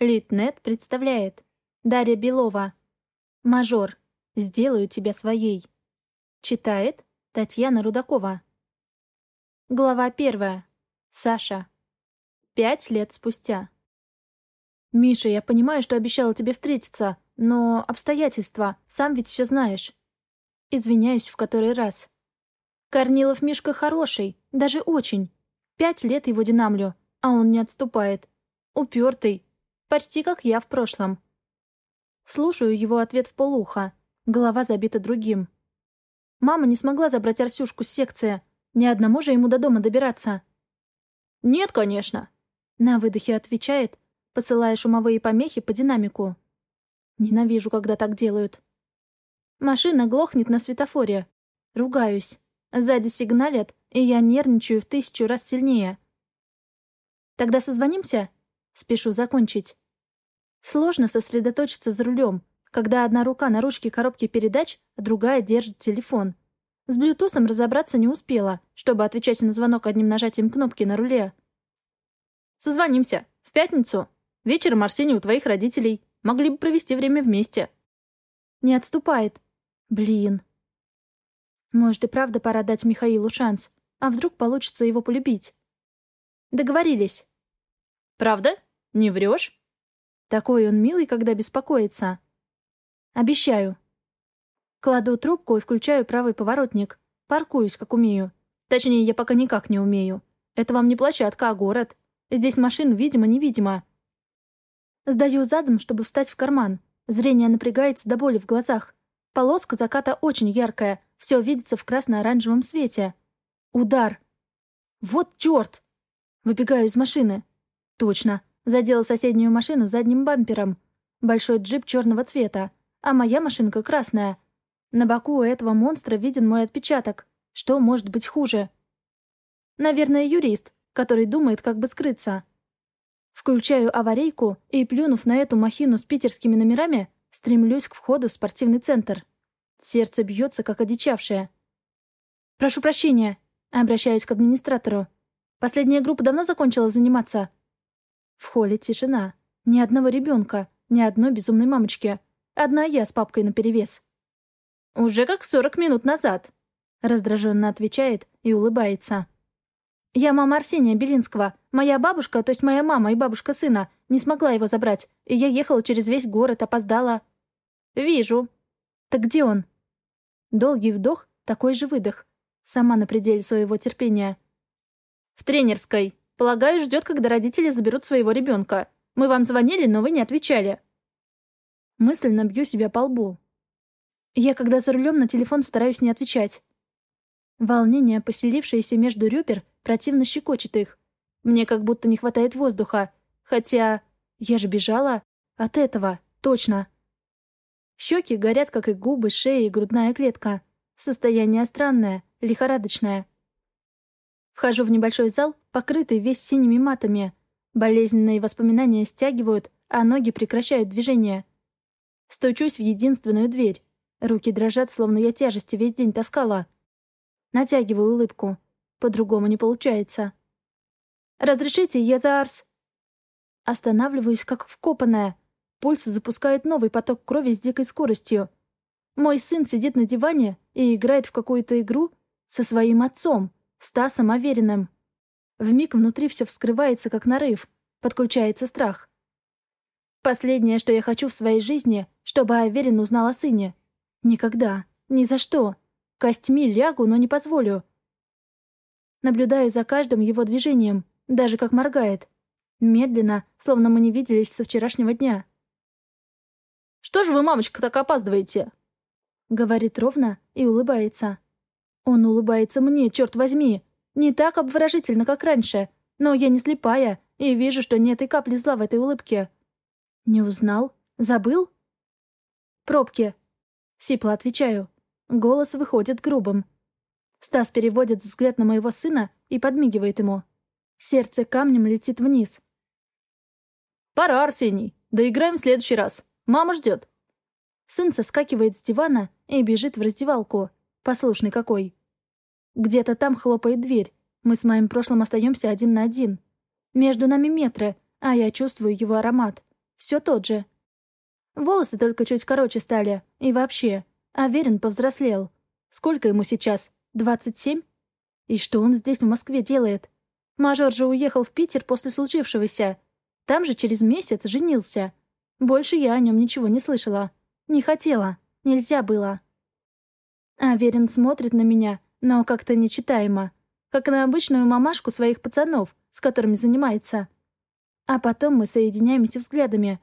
Литнет представляет. Дарья Белова. Мажор. Сделаю тебя своей. Читает Татьяна Рудакова. Глава первая. Саша. Пять лет спустя. «Миша, я понимаю, что обещала тебе встретиться, но обстоятельства, сам ведь все знаешь». Извиняюсь в который раз. Корнилов Мишка хороший, даже очень. Пять лет его динамлю, а он не отступает. Упертый, Почти как я в прошлом. Слушаю его ответ в полуха. Голова забита другим. Мама не смогла забрать Арсюшку с секции. Ни одному же ему до дома добираться. «Нет, конечно», — на выдохе отвечает, посылая шумовые помехи по динамику. Ненавижу, когда так делают. Машина глохнет на светофоре. Ругаюсь. Сзади сигналят, и я нервничаю в тысячу раз сильнее. «Тогда созвонимся?» Спешу закончить. Сложно сосредоточиться за рулем, когда одна рука на ручке коробки передач, а другая держит телефон. С блютусом разобраться не успела, чтобы отвечать на звонок одним нажатием кнопки на руле. «Созвонимся. В пятницу. Вечером Арсений у твоих родителей. Могли бы провести время вместе». Не отступает. Блин. Может и правда пора дать Михаилу шанс. А вдруг получится его полюбить? Договорились. «Правда?» Не врешь? Такой он милый, когда беспокоится. Обещаю. Кладу трубку и включаю правый поворотник. Паркуюсь, как умею. Точнее, я пока никак не умею. Это вам не площадка, а город. Здесь машин видимо-невидимо. Сдаю задом, чтобы встать в карман. Зрение напрягается до боли в глазах. Полоска заката очень яркая. Все видится в красно-оранжевом свете. Удар. Вот черт! Выбегаю из машины. Точно. Задела соседнюю машину задним бампером. Большой джип черного цвета, а моя машинка красная. На боку у этого монстра виден мой отпечаток. Что может быть хуже? Наверное, юрист, который думает, как бы скрыться. Включаю аварийку и, плюнув на эту махину с питерскими номерами, стремлюсь к входу в спортивный центр. Сердце бьется, как одичавшее. «Прошу прощения», — обращаюсь к администратору. «Последняя группа давно закончила заниматься?» В холле тишина. Ни одного ребенка, ни одной безумной мамочки. Одна я с папкой наперевес. «Уже как сорок минут назад», — раздраженно отвечает и улыбается. «Я мама Арсения Белинского. Моя бабушка, то есть моя мама и бабушка сына, не смогла его забрать, и я ехала через весь город, опоздала». «Вижу». «Так где он?» Долгий вдох, такой же выдох. Сама на пределе своего терпения. «В тренерской», Полагаю, ждет, когда родители заберут своего ребенка. Мы вам звонили, но вы не отвечали. Мысленно бью себя по лбу. Я, когда за рулем, на телефон стараюсь не отвечать. Волнение, поселившееся между ребер, противно щекочет их. Мне как будто не хватает воздуха. Хотя я же бежала от этого, точно. Щеки горят, как и губы, шея и грудная клетка. Состояние странное, лихорадочное. Вхожу в небольшой зал, покрытый весь синими матами. Болезненные воспоминания стягивают, а ноги прекращают движение. Стучусь в единственную дверь. Руки дрожат, словно я тяжести весь день таскала. Натягиваю улыбку. По-другому не получается. «Разрешите, я за Арс...» Останавливаюсь, как вкопанная. Пульс запускает новый поток крови с дикой скоростью. Мой сын сидит на диване и играет в какую-то игру со своим отцом. Стасом Авериным. Вмиг внутри все вскрывается, как нарыв. Подключается страх. Последнее, что я хочу в своей жизни, чтобы Аверин узнал о сыне. Никогда. Ни за что. Костьми лягу, но не позволю. Наблюдаю за каждым его движением, даже как моргает. Медленно, словно мы не виделись со вчерашнего дня. «Что же вы, мамочка, так опаздываете?» Говорит ровно и улыбается. Он улыбается мне, черт возьми. Не так обворожительно, как раньше. Но я не слепая и вижу, что нет и капли зла в этой улыбке. Не узнал? Забыл? Пробки. Сипло отвечаю. Голос выходит грубым. Стас переводит взгляд на моего сына и подмигивает ему. Сердце камнем летит вниз. «Пора, Арсений. Доиграем в следующий раз. Мама ждет». Сын соскакивает с дивана и бежит в раздевалку. Послушный какой. Где-то там хлопает дверь. Мы с моим прошлым остаемся один на один. Между нами метры, а я чувствую его аромат. Все тот же. Волосы только чуть короче стали. И вообще. Аверин повзрослел. Сколько ему сейчас? Двадцать семь? И что он здесь, в Москве, делает? Мажор же уехал в Питер после случившегося. Там же через месяц женился. Больше я о нем ничего не слышала. Не хотела. Нельзя было. Аверин смотрит на меня, но как-то нечитаемо. Как на обычную мамашку своих пацанов, с которыми занимается. А потом мы соединяемся взглядами.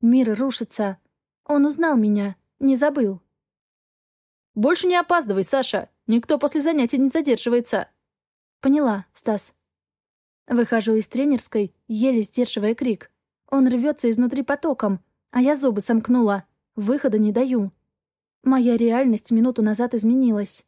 Мир рушится. Он узнал меня, не забыл. «Больше не опаздывай, Саша. Никто после занятий не задерживается». «Поняла, Стас». Выхожу из тренерской, еле сдерживая крик. Он рвется изнутри потоком, а я зубы сомкнула. Выхода не даю. Моя реальность минуту назад изменилась.